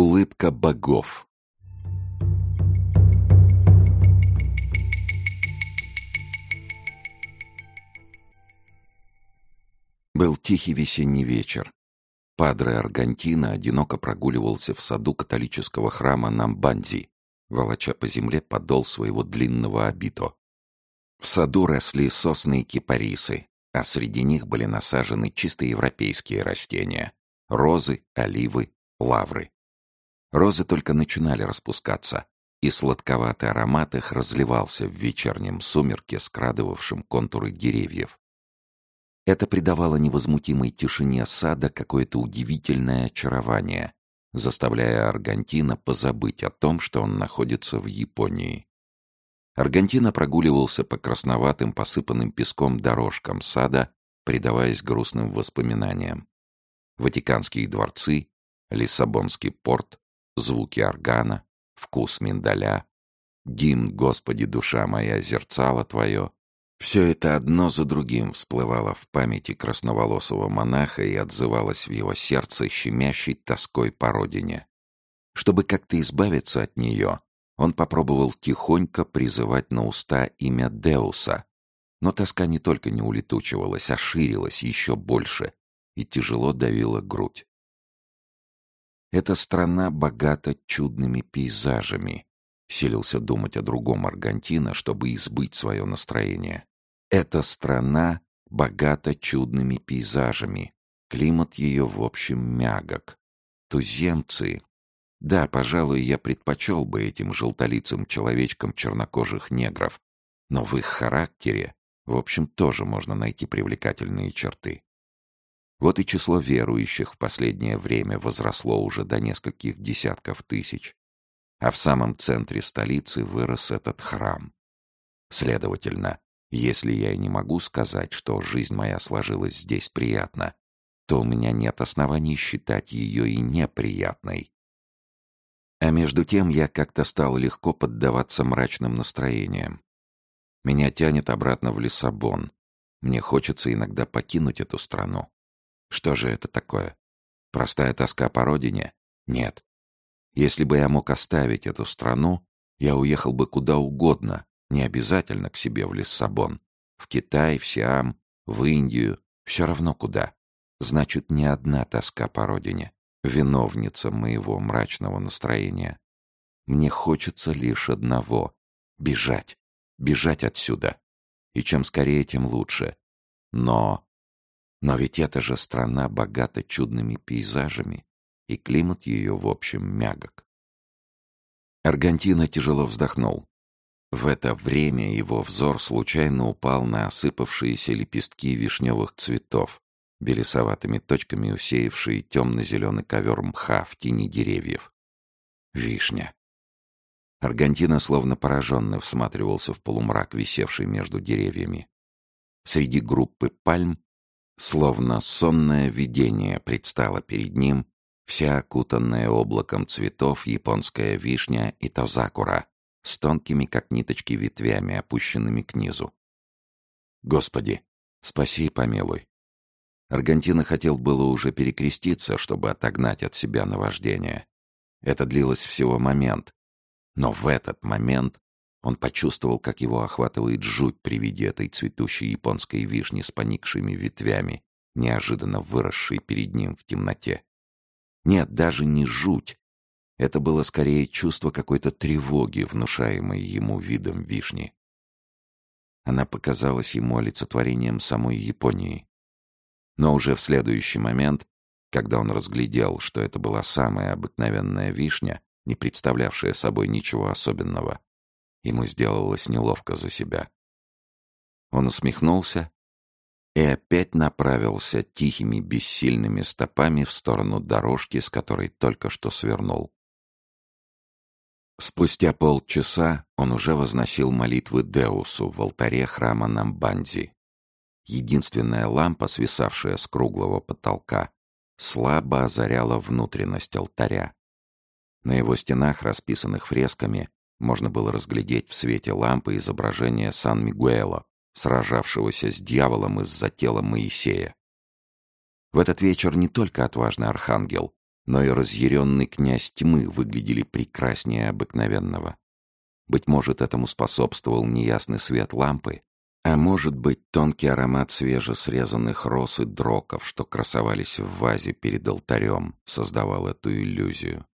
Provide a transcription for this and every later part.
Улыбка богов Был тихий весенний вечер. Падре Аргантина одиноко прогуливался в саду католического храма Намбанзи, волоча по земле подол своего длинного обито. В саду росли сосны и кипарисы, а среди них были насажены чисто европейские растения — розы, оливы, лавры. Розы только начинали распускаться, и сладковатый аромат их разливался в вечернем сумерке, скрадывавшем контуры деревьев. Это придавало невозмутимой тишине сада какое-то удивительное очарование, заставляя Аргентина позабыть о том, что он находится в Японии. Аргентина прогуливался по красноватым, посыпанным песком дорожкам сада, предаваясь грустным воспоминаниям. Ватиканские дворцы, Лиссабонский порт, звуки органа, вкус миндаля, гимн «Господи, душа моя, зерцало твое» — все это одно за другим всплывало в памяти красноволосого монаха и отзывалось в его сердце щемящей тоской по родине. Чтобы как-то избавиться от нее, он попробовал тихонько призывать на уста имя Деуса, но тоска не только не улетучивалась, а ширилась еще больше и тяжело давила грудь. Эта страна богата чудными пейзажами, силился думать о другом Аргентина, чтобы избыть свое настроение. Эта страна богата чудными пейзажами, климат ее в общем мягок. Туземцы да, пожалуй, я предпочел бы этим желтолицым человечкам чернокожих негров, но в их характере, в общем, тоже можно найти привлекательные черты. Вот и число верующих в последнее время возросло уже до нескольких десятков тысяч, а в самом центре столицы вырос этот храм. Следовательно, если я и не могу сказать, что жизнь моя сложилась здесь приятно, то у меня нет оснований считать ее и неприятной. А между тем я как-то стал легко поддаваться мрачным настроениям. Меня тянет обратно в Лиссабон. Мне хочется иногда покинуть эту страну. Что же это такое? Простая тоска по родине? Нет. Если бы я мог оставить эту страну, я уехал бы куда угодно, не обязательно к себе в Лиссабон. В Китай, в Сиам, в Индию, все равно куда. Значит, не одна тоска по родине виновница моего мрачного настроения. Мне хочется лишь одного — бежать, бежать отсюда. И чем скорее, тем лучше. Но... Но ведь это же страна богата чудными пейзажами, и климат ее, в общем, мягок. Аргентина тяжело вздохнул. В это время его взор случайно упал на осыпавшиеся лепестки вишневых цветов, белесоватыми точками усеявший темно-зеленый ковер мха в тени деревьев. Вишня. Аргентина словно пораженно всматривался в полумрак, висевший между деревьями. Среди группы пальм, словно сонное видение, предстало перед ним вся окутанная облаком цветов японская вишня и тозакура с тонкими, как ниточки, ветвями, опущенными к низу. Господи, спаси и помилуй. Аргентина хотел было уже перекреститься, чтобы отогнать от себя наваждение. Это длилось всего момент. Но в этот момент он почувствовал, как его охватывает жуть при виде этой цветущей японской вишни с поникшими ветвями, неожиданно выросшей перед ним в темноте. Нет, даже не жуть. Это было скорее чувство какой-то тревоги, внушаемой ему видом вишни. Она показалась ему олицетворением самой Японии. Но уже в следующий момент, когда он разглядел, что это была самая обыкновенная вишня, не представлявшая собой ничего особенного, ему сделалось неловко за себя. Он усмехнулся и опять направился тихими бессильными стопами в сторону дорожки, с которой только что свернул. Спустя полчаса он уже возносил молитвы Деусу в алтаре храма Намбанзи. Единственная лампа, свисавшая с круглого потолка, слабо озаряла внутренность алтаря. На его стенах, расписанных фресками, можно было разглядеть в свете лампы изображение Сан-Мигуэла, сражавшегося с дьяволом из-за тела Моисея. В этот вечер не только отважный архангел, но и разъяренный князь тьмы выглядели прекраснее обыкновенного. Быть может, этому способствовал неясный свет лампы, а может быть, тонкий аромат свежесрезанных роз и дроков, что красовались в вазе перед алтарем, создавал эту иллюзию.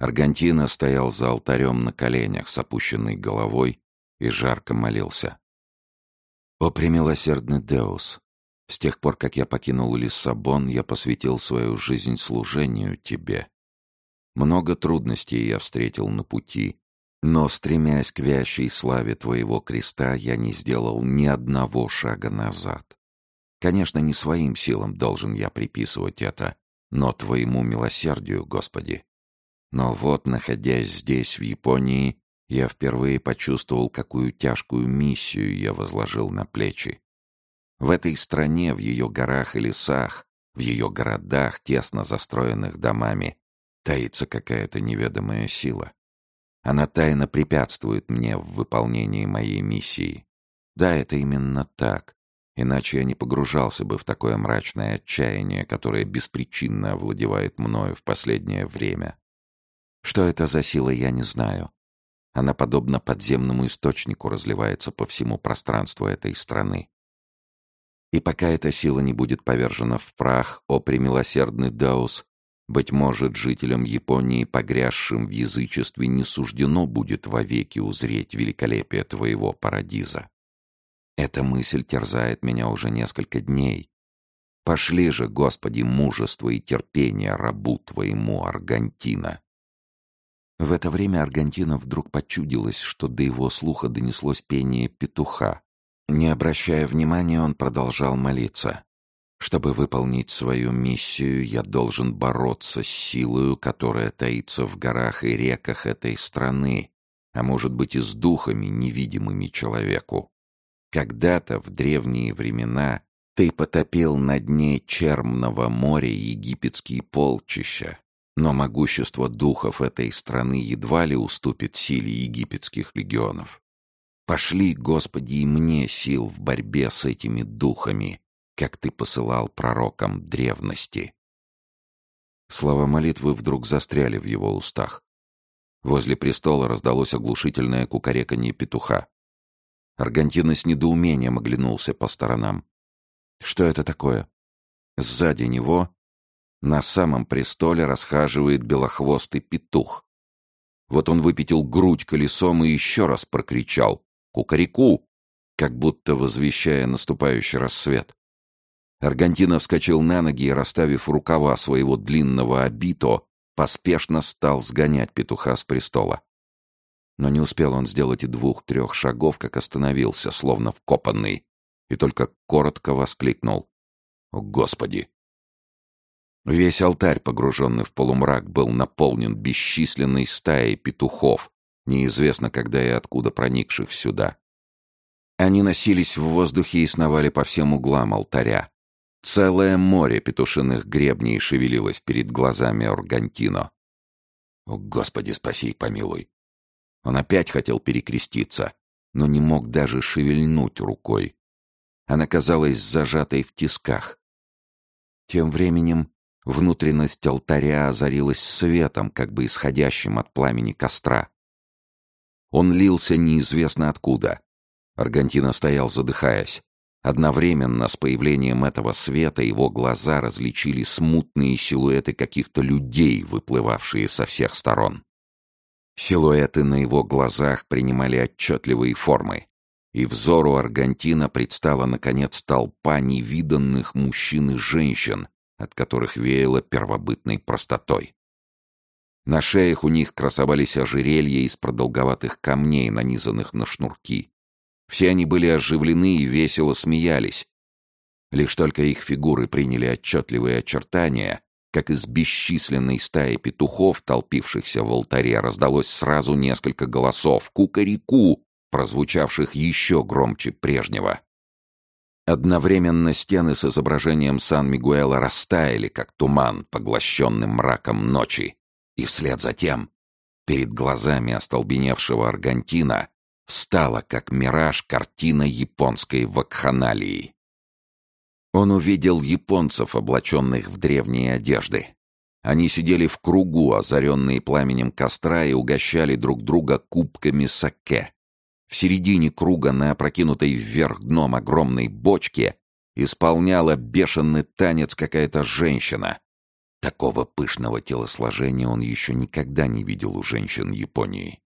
Аргентина стоял за алтарем на коленях с опущенной головой и жарко молился. «О премилосердный Деус, с тех пор, как я покинул Лиссабон, я посвятил свою жизнь служению тебе. Много трудностей я встретил на пути, но, стремясь к вящей славе твоего креста, я не сделал ни одного шага назад. Конечно, не своим силам должен я приписывать это, но твоему милосердию, Господи. Но вот, находясь здесь, в Японии, я впервые почувствовал, какую тяжкую миссию я возложил на плечи. В этой стране, в ее горах и лесах, в ее городах, тесно застроенных домами, таится какая-то неведомая сила. Она тайно препятствует мне в выполнении моей миссии. Да, это именно так. Иначе я не погружался бы в такое мрачное отчаяние, которое беспричинно овладевает мною в последнее время. Что это за сила, я не знаю. Она, подобно подземному источнику, разливается по всему пространству этой страны. И пока эта сила не будет повержена в прах, о премилосердный Даус, быть может, жителям Японии, погрязшим в язычестве, не суждено будет вовеки узреть великолепие твоего парадиза. Эта мысль терзает меня уже несколько дней. Пошли же, Господи, мужество и терпение рабу твоему, Аргантина. В это время Аргентина вдруг почудилась, что до его слуха донеслось пение петуха. Не обращая внимания, он продолжал молиться. «Чтобы выполнить свою миссию, я должен бороться с силою, которая таится в горах и реках этой страны, а может быть и с духами, невидимыми человеку. Когда-то, в древние времена, ты потопил на дне Чермного моря египетские полчища, но могущество духов этой страны едва ли уступит силе египетских легионов. Пошли, Господи, и мне сил в борьбе с этими духами, как ты посылал пророкам древности. Слова молитвы вдруг застряли в его устах. Возле престола раздалось оглушительное кукареканье петуха. Аргентина с недоумением оглянулся по сторонам. Что это такое? Сзади него на самом престоле расхаживает белохвостый петух. Вот он выпятил грудь колесом и еще раз прокричал «Кукареку!», как будто возвещая наступающий рассвет. Аргентина вскочил на ноги и, расставив рукава своего длинного обито, поспешно стал сгонять петуха с престола. Но не успел он сделать и двух-трех шагов, как остановился, словно вкопанный, и только коротко воскликнул. «О, Господи! Весь алтарь, погруженный в полумрак, был наполнен бесчисленной стаей петухов, неизвестно когда и откуда проникших сюда. Они носились в воздухе и сновали по всем углам алтаря. Целое море петушиных гребней шевелилось перед глазами Органтино. О, Господи, спаси и помилуй! Он опять хотел перекреститься, но не мог даже шевельнуть рукой. Она казалась зажатой в тисках. Тем временем Внутренность алтаря озарилась светом, как бы исходящим от пламени костра. Он лился неизвестно откуда. Аргентина стоял, задыхаясь. Одновременно с появлением этого света его глаза различили смутные силуэты каких-то людей, выплывавшие со всех сторон. Силуэты на его глазах принимали отчетливые формы, и взору Аргентина предстала, наконец, толпа невиданных мужчин и женщин, от которых веяло первобытной простотой. На шеях у них красовались ожерелья из продолговатых камней, нанизанных на шнурки. Все они были оживлены и весело смеялись. Лишь только их фигуры приняли отчетливые очертания, как из бесчисленной стаи петухов, толпившихся в алтаре, раздалось сразу несколько голосов «Кукареку!», прозвучавших еще громче прежнего. Одновременно стены с изображением Сан-Мигуэла растаяли, как туман, поглощенный мраком ночи. И вслед за тем, перед глазами остолбеневшего Аргентина, встала, как мираж, картина японской вакханалии. Он увидел японцев, облаченных в древние одежды. Они сидели в кругу, озаренные пламенем костра, и угощали друг друга кубками саке. В середине круга на опрокинутой вверх дном огромной бочке исполняла бешеный танец какая-то женщина. Такого пышного телосложения он еще никогда не видел у женщин Японии.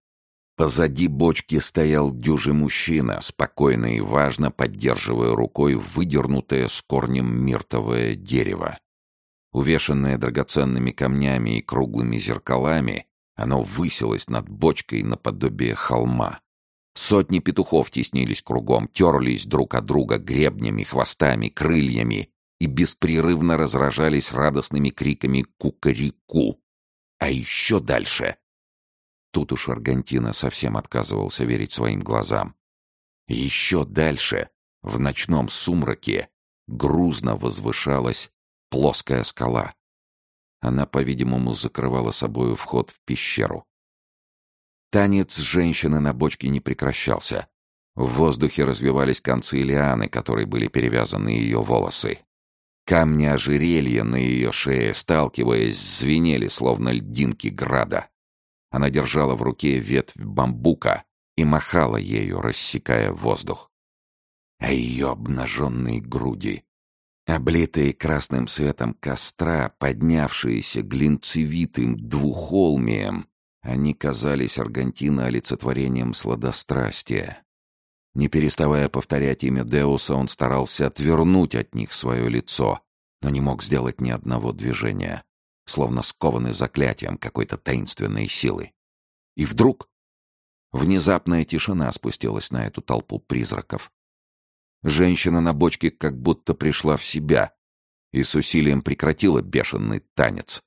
Позади бочки стоял дюжий мужчина, спокойно и важно поддерживая рукой выдернутое с корнем миртовое дерево. Увешанное драгоценными камнями и круглыми зеркалами, оно высилось над бочкой наподобие холма. Сотни петухов теснились кругом, терлись друг от друга гребнями, хвостами, крыльями и беспрерывно разражались радостными криками «кукареку». А еще дальше... Тут уж Аргентина совсем отказывался верить своим глазам. Еще дальше, в ночном сумраке, грузно возвышалась плоская скала. Она, по-видимому, закрывала собою вход в пещеру. Танец женщины на бочке не прекращался. В воздухе развивались концы лианы, которые были перевязаны ее волосы. Камни ожерелья на ее шее, сталкиваясь, звенели, словно льдинки града. Она держала в руке ветвь бамбука и махала ею, рассекая воздух. А ее обнаженные груди, облитые красным светом костра, поднявшиеся глинцевитым двухолмием, они казались Аргентина олицетворением сладострастия. Не переставая повторять имя Деуса, он старался отвернуть от них свое лицо, но не мог сделать ни одного движения, словно скованный заклятием какой-то таинственной силы. И вдруг внезапная тишина спустилась на эту толпу призраков. Женщина на бочке как будто пришла в себя и с усилием прекратила бешеный танец.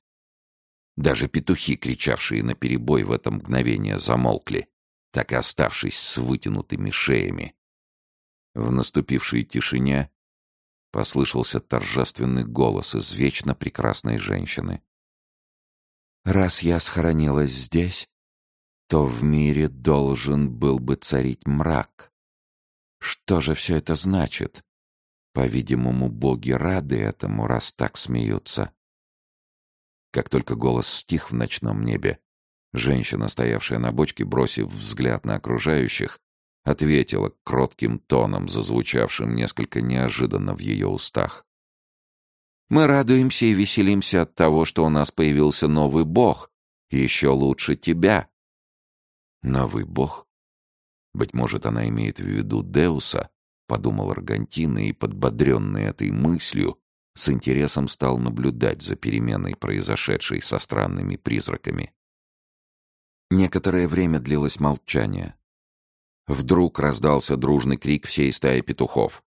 Даже петухи, кричавшие на перебой в это мгновение, замолкли, так и оставшись с вытянутыми шеями. В наступившей тишине послышался торжественный голос из вечно прекрасной женщины. «Раз я схоронилась здесь, то в мире должен был бы царить мрак. Что же все это значит? По-видимому, боги рады этому, раз так смеются. Как только голос стих в ночном небе, женщина, стоявшая на бочке, бросив взгляд на окружающих, ответила кротким тоном, зазвучавшим несколько неожиданно в ее устах. «Мы радуемся и веселимся от того, что у нас появился новый бог, еще лучше тебя». «Новый бог?» Быть может, она имеет в виду Деуса, подумал Аргантина и, подбодренный этой мыслью, с интересом стал наблюдать за переменой, произошедшей со странными призраками. Некоторое время длилось молчание. Вдруг раздался дружный крик всей стаи петухов.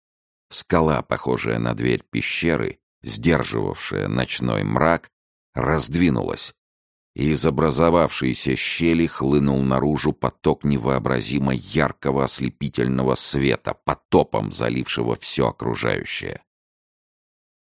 Скала, похожая на дверь пещеры, сдерживавшая ночной мрак, раздвинулась, и из образовавшейся щели хлынул наружу поток невообразимо яркого ослепительного света, потопом залившего все окружающее.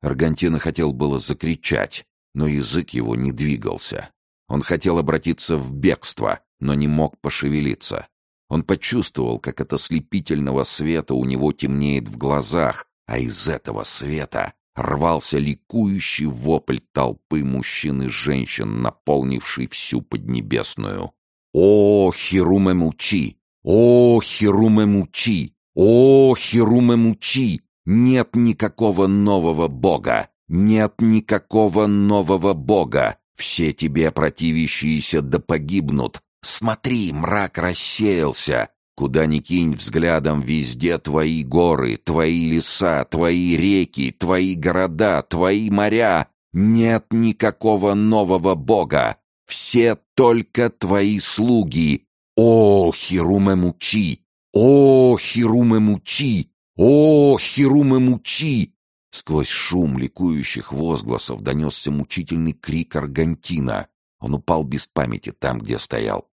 Аргантина хотел было закричать, но язык его не двигался. Он хотел обратиться в бегство, но не мог пошевелиться. Он почувствовал, как от ослепительного света у него темнеет в глазах, а из этого света рвался ликующий вопль толпы мужчин и женщин, наполнивший всю Поднебесную. «О, Хируме Мучи! О, Хируме Мучи! О, Хируме Мучи! Нет никакого нового бога! Нет никакого нового бога! Все тебе противящиеся да погибнут! Смотри, мрак рассеялся! Куда ни кинь взглядом, везде твои горы, твои леса, твои реки, твои города, твои моря! Нет никакого нового бога! Все только твои слуги! О, Хируме Мучи! О, Хируме Мучи! «О, Хируме Мучи!» Сквозь шум ликующих возгласов донесся мучительный крик Аргантина. Он упал без памяти там, где стоял.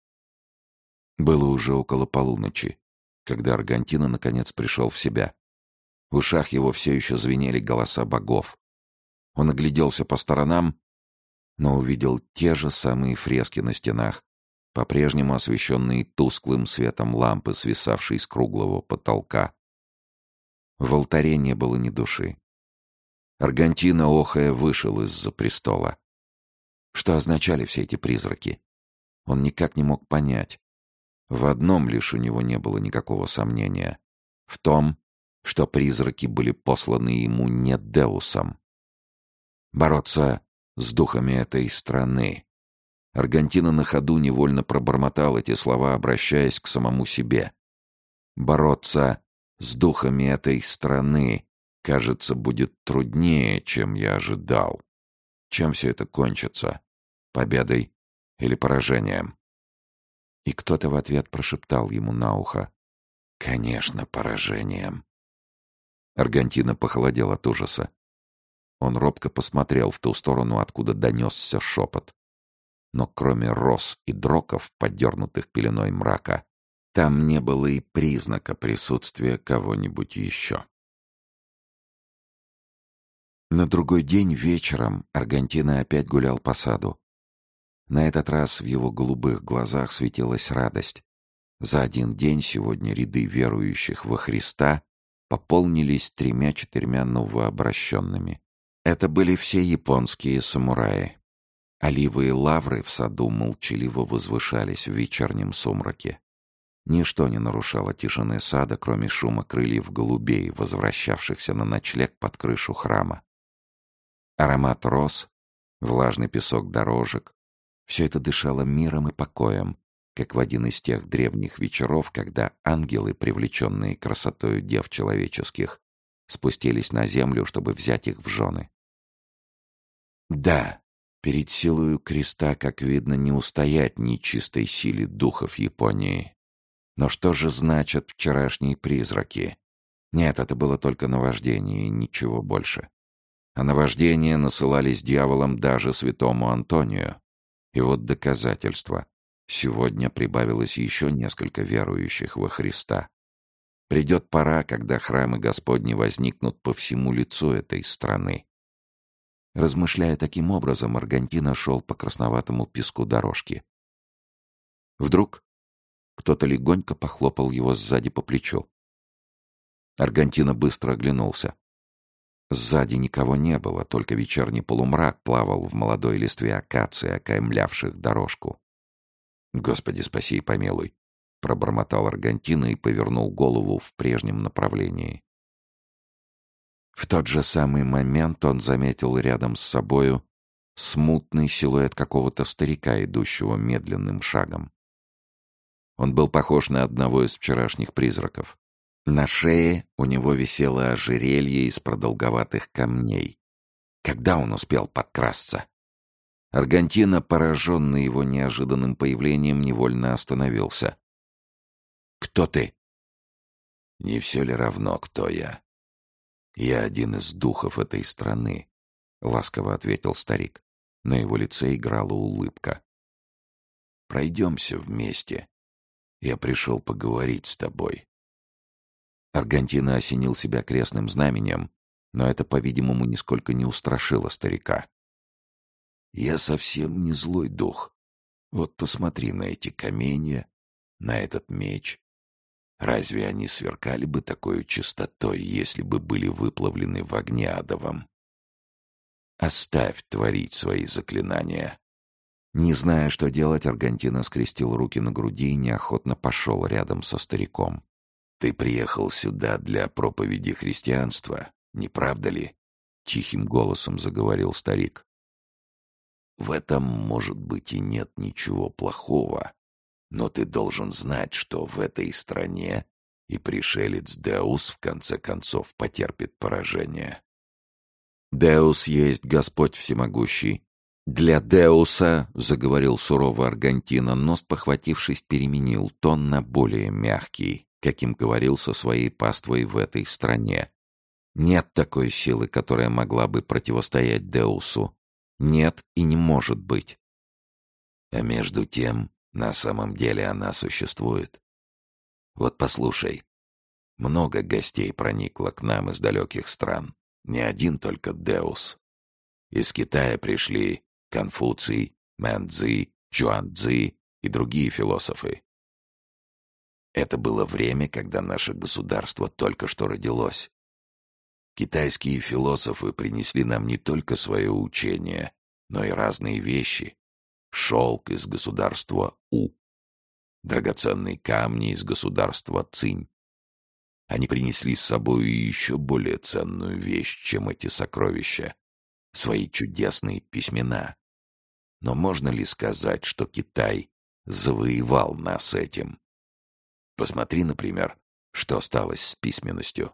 Было уже около полуночи, когда Аргантина наконец пришел в себя. В ушах его все еще звенели голоса богов. Он огляделся по сторонам, но увидел те же самые фрески на стенах, по-прежнему освещенные тусклым светом лампы, свисавшей с круглого потолка. В алтаре не было ни души. Аргантина, охая, вышел из-за престола. Что означали все эти призраки? Он никак не мог понять. В одном лишь у него не было никакого сомнения. В том, что призраки были посланы ему не Деусом. Бороться с духами этой страны. Аргентина на ходу невольно пробормотал эти слова, обращаясь к самому себе. Бороться с духами этой страны, кажется, будет труднее, чем я ожидал. Чем все это кончится? Победой или поражением? И кто-то в ответ прошептал ему на ухо. «Конечно, поражением». Аргентина похолодел от ужаса. Он робко посмотрел в ту сторону, откуда донесся шепот. Но кроме роз и дроков, подернутых пеленой мрака, там не было и признака присутствия кого-нибудь еще. На другой день вечером Аргентина опять гулял по саду. На этот раз в его голубых глазах светилась радость. За один день сегодня ряды верующих во Христа пополнились тремя-четырьмя новообращенными. Это были все японские самураи. Оливы и лавры в саду молчаливо возвышались в вечернем сумраке. Ничто не нарушало тишины сада, кроме шума крыльев голубей, возвращавшихся на ночлег под крышу храма. Аромат роз, влажный песок дорожек, все это дышало миром и покоем, как в один из тех древних вечеров, когда ангелы, привлеченные красотою дев человеческих, спустились на землю, чтобы взять их в жены. Да, перед силою креста, как видно, не устоять нечистой силе духов Японии. Но что же значат вчерашние призраки? Нет, это было только наваждение и ничего больше. А наваждения насылались дьяволом даже святому Антонию. И вот доказательство. Сегодня прибавилось еще несколько верующих во Христа. Придет пора, когда храмы Господни возникнут по всему лицу этой страны. Размышляя таким образом, Аргентина шел по красноватому песку дорожки. Вдруг кто-то легонько похлопал его сзади по плечу. Аргентина быстро оглянулся. Сзади никого не было, только вечерний полумрак плавал в молодой листве акации, окаймлявших дорожку. «Господи, спаси и помилуй!» — пробормотал Аргентина и повернул голову в прежнем направлении. В тот же самый момент он заметил рядом с собою смутный силуэт какого-то старика, идущего медленным шагом. Он был похож на одного из вчерашних призраков. На шее у него висело ожерелье из продолговатых камней. Когда он успел подкрасться? Аргентина, пораженный его неожиданным появлением, невольно остановился. «Кто ты?» «Не все ли равно, кто я?» «Я один из духов этой страны», — ласково ответил старик. На его лице играла улыбка. «Пройдемся вместе. Я пришел поговорить с тобой». Аргентина осенил себя крестным знаменем, но это, по-видимому, нисколько не устрашило старика. «Я совсем не злой дух. Вот посмотри на эти каменья, на этот меч. Разве они сверкали бы такой чистотой, если бы были выплавлены в огне адовом? Оставь творить свои заклинания». Не зная, что делать, Аргентина скрестил руки на груди и неохотно пошел рядом со стариком. «Ты приехал сюда для проповеди христианства, не правда ли?» — тихим голосом заговорил старик. «В этом, может быть, и нет ничего плохого, но ты должен знать, что в этой стране и пришелец Деус в конце концов потерпит поражение». «Деус есть Господь Всемогущий», «Для Деуса», — заговорил сурово Аргентина, но, спохватившись, переменил тон на более мягкий каким говорил со своей паствой в этой стране. Нет такой силы, которая могла бы противостоять Деусу. Нет и не может быть. А между тем, на самом деле она существует. Вот послушай. Много гостей проникло к нам из далеких стран. Не один только Деус. Из Китая пришли Конфуций, Мэнцзи, Чуанцзи и другие философы. Это было время, когда наше государство только что родилось. Китайские философы принесли нам не только свое учение, но и разные вещи. Шелк из государства У, драгоценные камни из государства Цинь. Они принесли с собой еще более ценную вещь, чем эти сокровища — свои чудесные письмена. Но можно ли сказать, что Китай завоевал нас этим? Посмотри, например, что осталось с письменностью.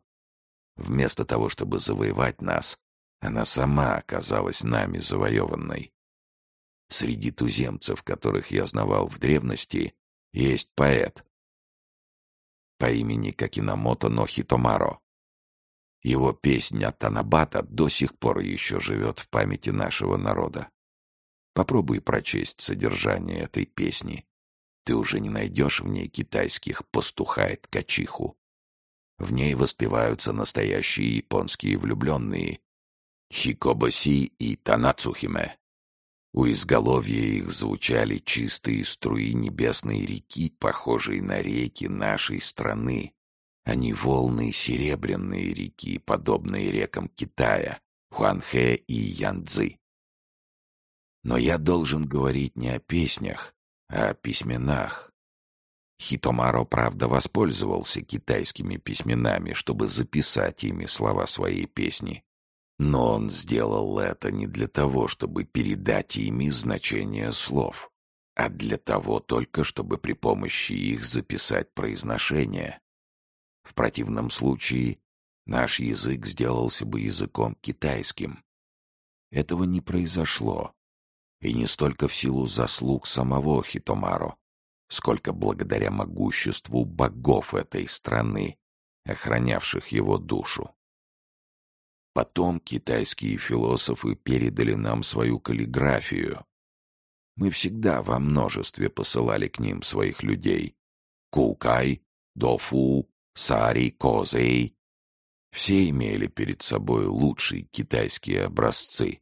Вместо того, чтобы завоевать нас, она сама оказалась нами завоеванной. Среди туземцев, которых я знавал в древности, есть поэт по имени Какинамото Нохитомаро. Его песня Танабата до сих пор еще живет в памяти нашего народа. Попробуй прочесть содержание этой песни. Ты уже не найдешь в ней китайских пастухает качиху. В ней воспеваются настоящие японские влюбленные Хикобоси и Танацухиме. У изголовья их звучали чистые струи небесной реки, похожие на реки нашей страны, не волны серебряные реки, подобные рекам Китая, Хуанхэ и Янцзы. Но я должен говорить не о песнях, а о письменах. Хитомаро, правда, воспользовался китайскими письменами, чтобы записать ими слова своей песни. Но он сделал это не для того, чтобы передать ими значение слов, а для того только, чтобы при помощи их записать произношение. В противном случае наш язык сделался бы языком китайским. Этого не произошло, и не столько в силу заслуг самого Хитомаро, сколько благодаря могуществу богов этой страны, охранявших его душу. Потом китайские философы передали нам свою каллиграфию. Мы всегда во множестве посылали к ним своих людей. Кукай, Дофу, Сари, Козей. Все имели перед собой лучшие китайские образцы.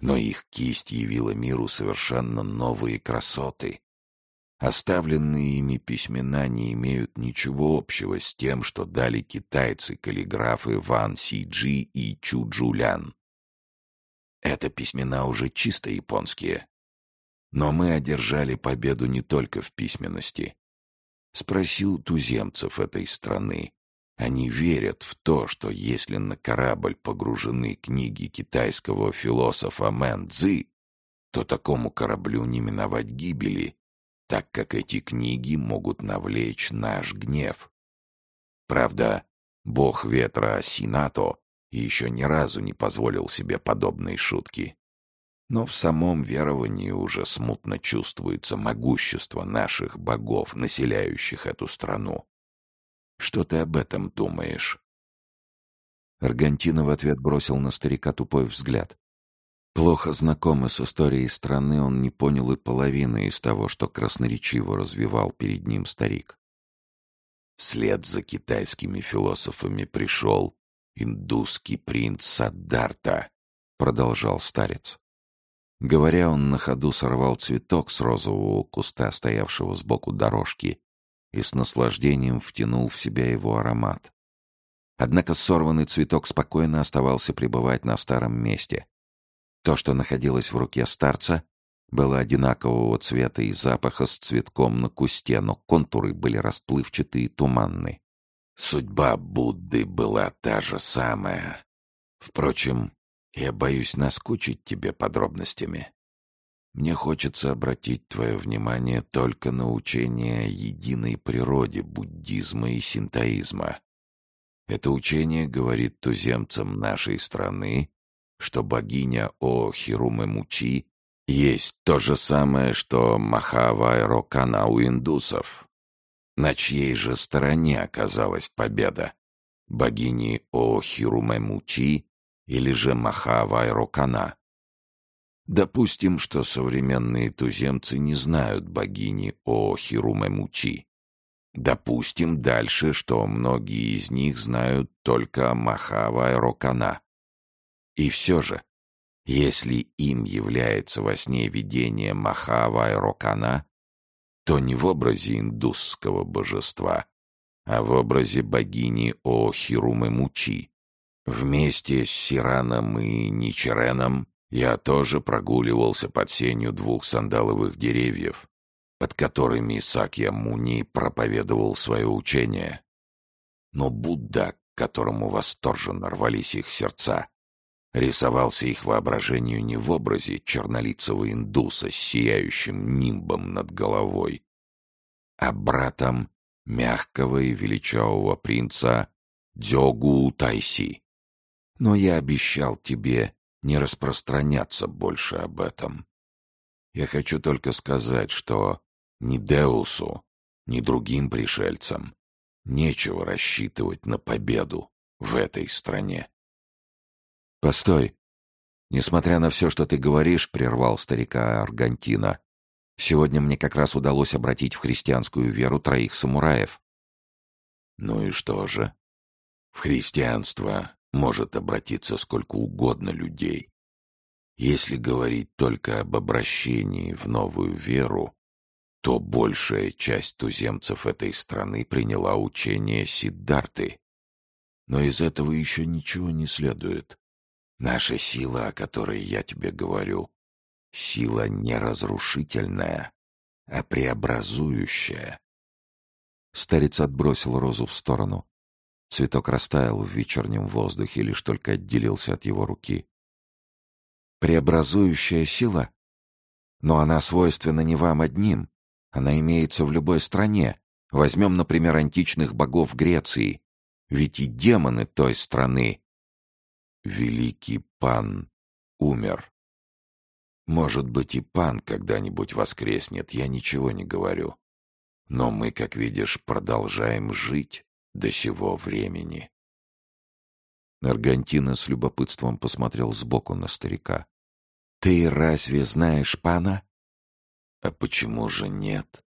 Но их кисть явила миру совершенно новые красоты. Оставленные ими письмена не имеют ничего общего с тем, что дали китайцы-каллиграфы Ван Си-Джи и Чу Джулян. Это письмена уже чисто японские. Но мы одержали победу не только в письменности. Спроси у туземцев этой страны. Они верят в то, что если на корабль погружены книги китайского философа Мэн Цзы, то такому кораблю не миновать гибели, так как эти книги могут навлечь наш гнев. Правда, бог ветра Синато еще ни разу не позволил себе подобной шутки. Но в самом веровании уже смутно чувствуется могущество наших богов, населяющих эту страну. Что ты об этом думаешь?» Аргентина в ответ бросил на старика тупой взгляд. Плохо знакомый с историей страны, он не понял и половины из того, что красноречиво развивал перед ним старик. Вслед за китайскими философами пришел индусский принц Саддарта, продолжал старец. Говоря, он на ходу сорвал цветок с розового куста, стоявшего сбоку дорожки, и с наслаждением втянул в себя его аромат. Однако сорванный цветок спокойно оставался пребывать на старом месте, то, что находилось в руке старца, было одинакового цвета и запаха с цветком на кусте, но контуры были расплывчатые и туманны. Судьба Будды была та же самая. Впрочем, я боюсь наскучить тебе подробностями. Мне хочется обратить твое внимание только на учение о единой природе буддизма и синтоизма. Это учение говорит туземцам нашей страны, что богиня О Хируме Мучи есть то же самое, что Махавайрокана у индусов. На чьей же стороне оказалась победа? Богини О Хируме Мучи или же Махавайрокана? Допустим, что современные туземцы не знают богини О Хируме Мучи. Допустим дальше, что многие из них знают только Махавайрокана. И все же, если им является во сне видение Махавайрокана, то не в образе индусского божества, а в образе богини Охирумы Мучи. Вместе с Сираном и Ничереном Я тоже прогуливался под сенью двух сандаловых деревьев, под которыми Сакья Муни проповедовал свое учение. Но Будда, к которому восторженно рвались их сердца, рисовался их воображению не в образе чернолицего индуса с сияющим нимбом над головой, а братом мягкого и величавого принца Дзёгу Тайси. Но я обещал тебе не распространяться больше об этом. Я хочу только сказать, что ни Деусу, ни другим пришельцам нечего рассчитывать на победу в этой стране. «Постой! Несмотря на все, что ты говоришь, — прервал старика Аргантина, — сегодня мне как раз удалось обратить в христианскую веру троих самураев». «Ну и что же? В христианство может обратиться сколько угодно людей. Если говорить только об обращении в новую веру, то большая часть туземцев этой страны приняла учение Сиддарты. Но из этого еще ничего не следует. Наша сила, о которой я тебе говорю, сила не разрушительная, а преобразующая. Старец отбросил розу в сторону. Цветок растаял в вечернем воздухе, лишь только отделился от его руки. Преобразующая сила? Но она свойственна не вам одним. Она имеется в любой стране. Возьмем, например, античных богов Греции. Ведь и демоны той страны великий пан умер. Может быть, и пан когда-нибудь воскреснет, я ничего не говорю. Но мы, как видишь, продолжаем жить до сего времени. Аргантина с любопытством посмотрел сбоку на старика. «Ты разве знаешь пана?» «А почему же нет?»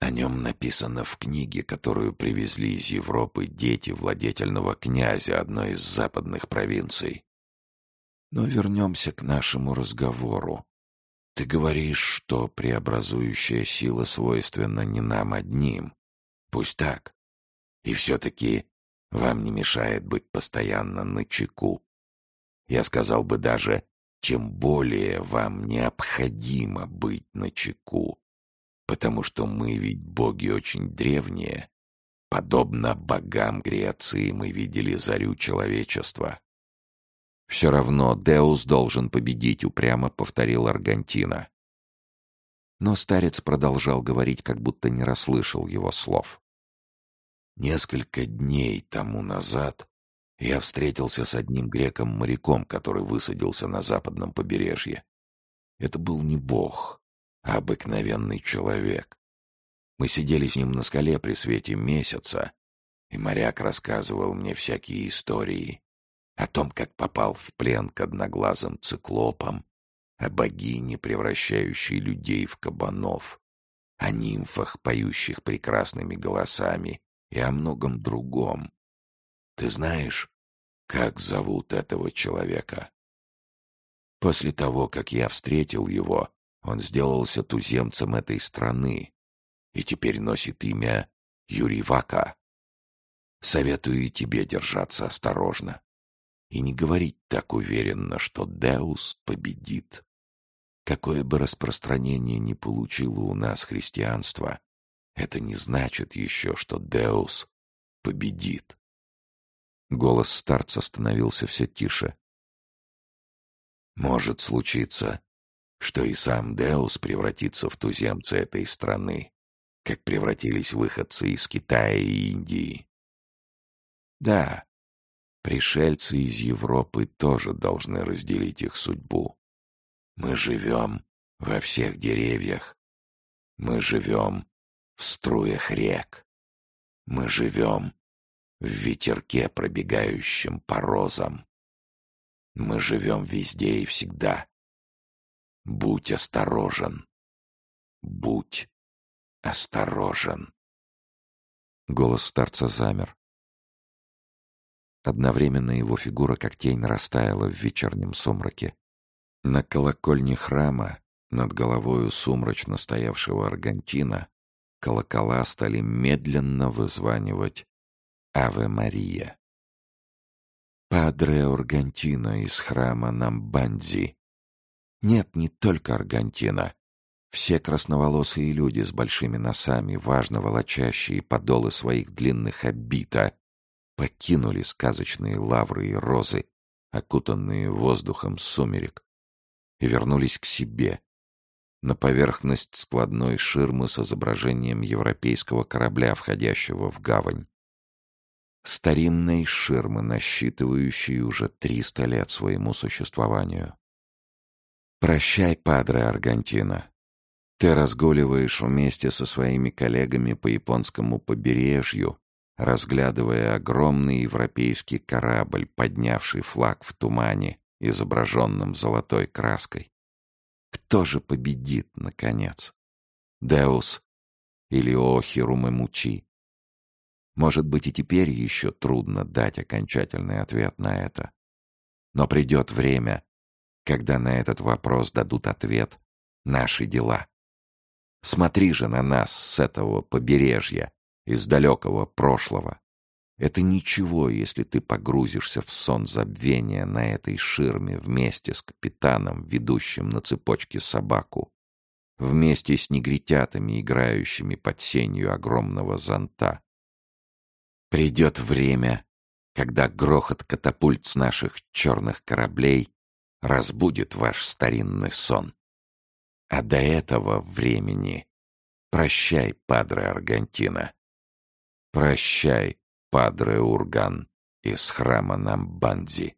О нем написано в книге, которую привезли из Европы дети владетельного князя одной из западных провинций. Но вернемся к нашему разговору. Ты говоришь, что преобразующая сила свойственна не нам одним. Пусть так. И все-таки вам не мешает быть постоянно на чеку. Я сказал бы даже, тем более вам необходимо быть на чеку потому что мы ведь боги очень древние. Подобно богам Греции мы видели зарю человечества. «Все равно Деус должен победить», — упрямо повторил Аргантина. Но старец продолжал говорить, как будто не расслышал его слов. Несколько дней тому назад я встретился с одним греком-моряком, который высадился на западном побережье. Это был не бог, обыкновенный человек. Мы сидели с ним на скале при свете месяца, и моряк рассказывал мне всякие истории о том, как попал в плен к одноглазым циклопам, о богине, превращающей людей в кабанов, о нимфах, поющих прекрасными голосами, и о многом другом. Ты знаешь, как зовут этого человека? После того, как я встретил его, он сделался туземцем этой страны и теперь носит имя Юрий Вака. Советую тебе держаться осторожно и не говорить так уверенно, что Деус победит. Какое бы распространение ни получило у нас христианство, это не значит еще, что Деус победит. Голос старца становился все тише. Может случиться, что и сам Деус превратится в туземца этой страны, как превратились выходцы из Китая и Индии. Да, пришельцы из Европы тоже должны разделить их судьбу. Мы живем во всех деревьях. Мы живем в струях рек. Мы живем в ветерке, пробегающем по розам. Мы живем везде и всегда. Будь осторожен. Будь осторожен. Голос старца замер. Одновременно его фигура как тень растаяла в вечернем сумраке. На колокольне храма, над головою сумрачно стоявшего Аргантина, колокола стали медленно вызванивать «Аве Мария». Падре Аргантино из храма Намбанди Нет, не только Аргентина. Все красноволосые люди с большими носами, важно волочащие подолы своих длинных обита, покинули сказочные лавры и розы, окутанные воздухом сумерек, и вернулись к себе, на поверхность складной ширмы с изображением европейского корабля, входящего в гавань. Старинной ширмы, насчитывающей уже триста лет своему существованию. «Прощай, падре Аргентина. Ты разгуливаешь вместе со своими коллегами по японскому побережью, разглядывая огромный европейский корабль, поднявший флаг в тумане, изображенном золотой краской. Кто же победит, наконец? Деус или Охирум Мучи? Может быть, и теперь еще трудно дать окончательный ответ на это. Но придет время, когда на этот вопрос дадут ответ наши дела. Смотри же на нас с этого побережья, из далекого прошлого. Это ничего, если ты погрузишься в сон забвения на этой ширме вместе с капитаном, ведущим на цепочке собаку, вместе с негритятами, играющими под сенью огромного зонта. Придет время, когда грохот катапульт с наших черных кораблей разбудит ваш старинный сон. А до этого времени прощай, падре Аргентина. Прощай, падре Урган из храма Намбанзи.